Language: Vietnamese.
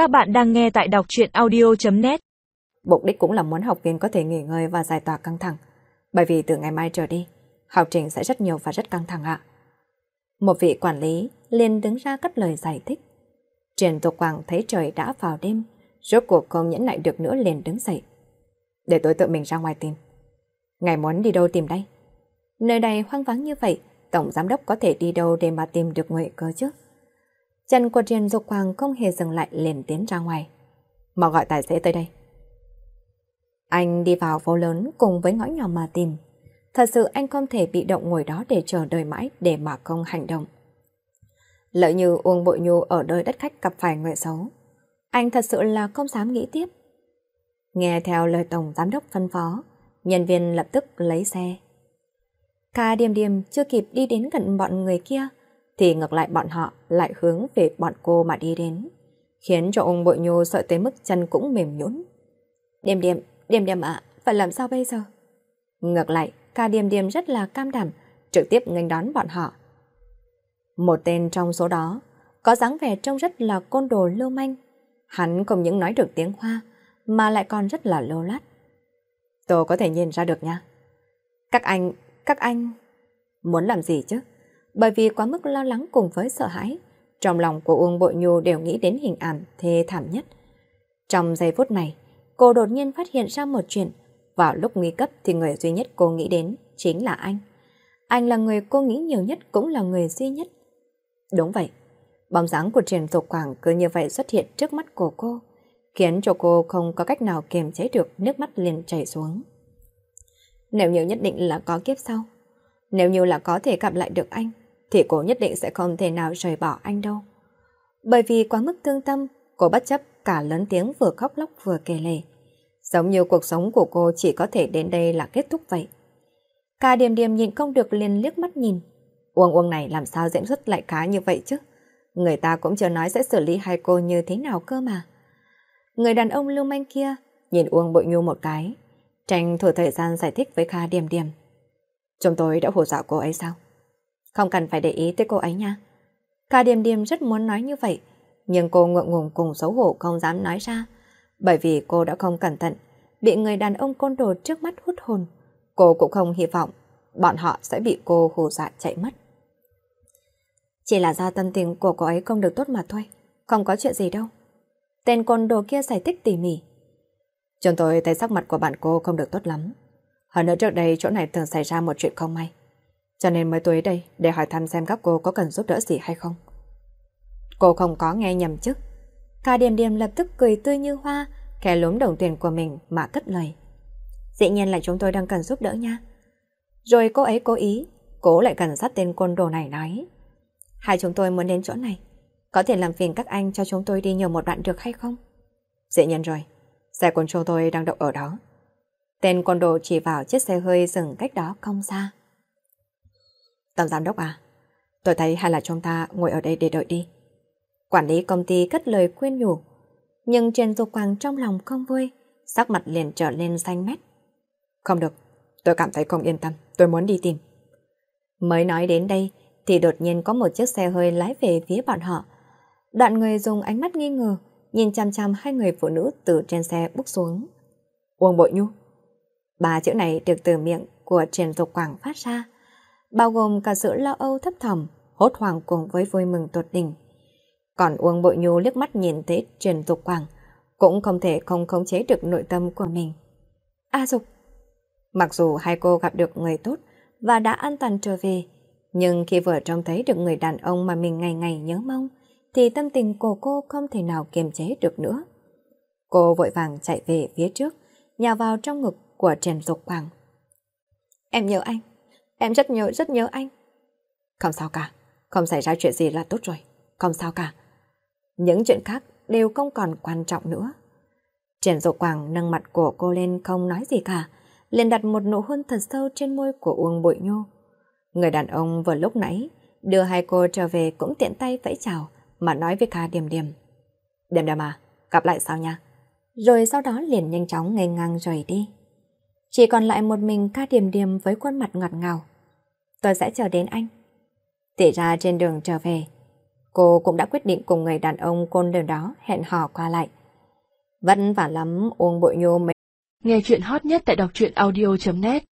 Các bạn đang nghe tại đọc truyện audio.net Mục đích cũng là muốn học viên có thể nghỉ ngơi và giải tỏa căng thẳng. Bởi vì từ ngày mai trở đi, học trình sẽ rất nhiều và rất căng thẳng ạ. Một vị quản lý liền đứng ra cất lời giải thích. Triển Tục Quảng thấy trời đã vào đêm, rốt cuộc không nhẫn nại được nữa liền đứng dậy. Để tôi tự mình ra ngoài tìm. Ngài muốn đi đâu tìm đây? Nơi đây hoang vắng như vậy, Tổng Giám đốc có thể đi đâu để mà tìm được người cơ chứ? Chân của Triển Dục Quang không hề dừng lại liền tiến ra ngoài. Mà gọi tài xế tới đây. Anh đi vào phố lớn cùng với ngõ nhỏ mà tìm. Thật sự anh không thể bị động ngồi đó để chờ đợi mãi để mà không hành động. Lỡ như Uông Bội Nhu ở nơi đất khách gặp phải người xấu. Anh thật sự là không dám nghĩ tiếp. Nghe theo lời Tổng Giám đốc phân phó, nhân viên lập tức lấy xe. Ca điềm điềm chưa kịp đi đến gần bọn người kia, thì ngược lại bọn họ lại hướng về bọn cô mà đi đến, khiến cho ông Bội nhô sợ tới mức chân cũng mềm nhũn. Điềm điềm, điềm điềm ạ, phải làm sao bây giờ? Ngược lại, ca điềm điềm rất là cam đảm, trực tiếp nghênh đón bọn họ. Một tên trong số đó, có dáng vẻ trông rất là côn đồ lưu manh. Hắn không những nói được tiếng Hoa, mà lại còn rất là lô lát. Tôi có thể nhìn ra được nha. Các anh, các anh... Muốn làm gì chứ? Bởi vì quá mức lo lắng cùng với sợ hãi, trong lòng của Uông Bội Nhu đều nghĩ đến hình ảnh thê thảm nhất. Trong giây phút này, cô đột nhiên phát hiện ra một chuyện. Vào lúc nguy cấp thì người duy nhất cô nghĩ đến chính là anh. Anh là người cô nghĩ nhiều nhất cũng là người duy nhất. Đúng vậy, bóng dáng của Triển Dục Quảng cứ như vậy xuất hiện trước mắt của cô, khiến cho cô không có cách nào kiềm chế được nước mắt liền chảy xuống. Nếu như nhất định là có kiếp sau, nếu như là có thể gặp lại được anh, thì cô nhất định sẽ không thể nào rời bỏ anh đâu. Bởi vì quá mức thương tâm, cô bất chấp cả lớn tiếng vừa khóc lóc vừa kể lể. Giống như cuộc sống của cô chỉ có thể đến đây là kết thúc vậy. Cả điềm điềm nhìn không được liền liếc mắt nhìn. Uông uông này làm sao diễn xuất lại khá như vậy chứ? Người ta cũng chưa nói sẽ xử lý hai cô như thế nào cơ mà. Người đàn ông lưu manh kia nhìn Uông bội nhu một cái, tranh thủ thời gian giải thích với Kha điềm điềm. Chúng tôi đã hồ dạo cô ấy sao? Không cần phải để ý tới cô ấy nha. Kha điềm điềm rất muốn nói như vậy, nhưng cô ngượng ngùng cùng xấu hổ không dám nói ra, bởi vì cô đã không cẩn thận, bị người đàn ông côn đồ trước mắt hút hồn. Cô cũng không hy vọng bọn họ sẽ bị cô hù dọa chạy mất. Chỉ là do tâm tình của cô ấy không được tốt mà thôi, không có chuyện gì đâu. Tên côn đồ kia giải thích tỉ mỉ. Chúng tôi thấy sắc mặt của bạn cô không được tốt lắm. Hơn nữa trước đây chỗ này thường xảy ra một chuyện không may. Cho nên mới tới đây để hỏi thăm xem các cô có cần giúp đỡ gì hay không. Cô không có nghe nhầm chứ. Cả điềm điềm lập tức cười tươi như hoa, kẻ lúm đồng tiền của mình mà cất lời. Dĩ nhiên là chúng tôi đang cần giúp đỡ nha. Rồi cô ấy cố ý, cố lại cần sát tên côn đồ này nói. Hai chúng tôi muốn đến chỗ này. Có thể làm phiền các anh cho chúng tôi đi nhờ một đoạn được hay không? Dĩ nhiên rồi. Xe côn trô tôi đang đậu ở đó. Tên côn đồ chỉ vào chiếc xe hơi dừng cách đó không xa. Tổng giám đốc à, tôi thấy hay là chúng ta ngồi ở đây để đợi đi. Quản lý công ty cất lời khuyên nhủ, nhưng Trần Dục Quang trong lòng không vui, sắc mặt liền trở lên xanh mét. Không được, tôi cảm thấy không yên tâm, tôi muốn đi tìm. Mới nói đến đây, thì đột nhiên có một chiếc xe hơi lái về phía bọn họ. Đoạn người dùng ánh mắt nghi ngờ, nhìn chăm chăm hai người phụ nữ từ trên xe bước xuống. Uông Bội Nhu. Ba chữ này được từ miệng của Trần Dục Quảng phát ra, bao gồm cả sự lo âu thấp thỏm, hốt hoảng cùng với vui mừng tột đỉnh. Còn Uông Bội Nhu liếc mắt nhìn thấy Trần Dục Quảng, cũng không thể không khống chế được nội tâm của mình. A Dục! Mặc dù hai cô gặp được người tốt và đã an toàn trở về, nhưng khi vừa trông thấy được người đàn ông mà mình ngày ngày nhớ mong, thì tâm tình của cô không thể nào kiềm chế được nữa. Cô vội vàng chạy về phía trước, nhào vào trong ngực của Trần Dục Quảng. Em nhớ anh, em rất nhớ, rất nhớ anh. Không sao cả, không xảy ra chuyện gì là tốt rồi, không sao cả. Những chuyện khác đều không còn quan trọng nữa. Triển Dụ Quảng nâng mặt của cô lên không nói gì cả, liền đặt một nụ hôn thật sâu trên môi của Uông Bội Nhô. Người đàn ông vừa lúc nãy đưa hai cô trở về cũng tiện tay vẫy chào mà nói với Kha Điềm Điềm. Điềm Điềm à, gặp lại sau nha. Rồi sau đó liền nhanh chóng ngây ngang rời đi. Chỉ còn lại một mình Kha Điềm Điềm với khuôn mặt ngọt ngào. Tôi sẽ chờ đến anh. Thì ra trên đường trở về, Cô cũng đã quyết định cùng người đàn ông côn đường đó hẹn hò qua lại. Vẫn vả lắm uống bội nhô mấy. Nghe chuyện hot nhất tại đọc truyện audio.net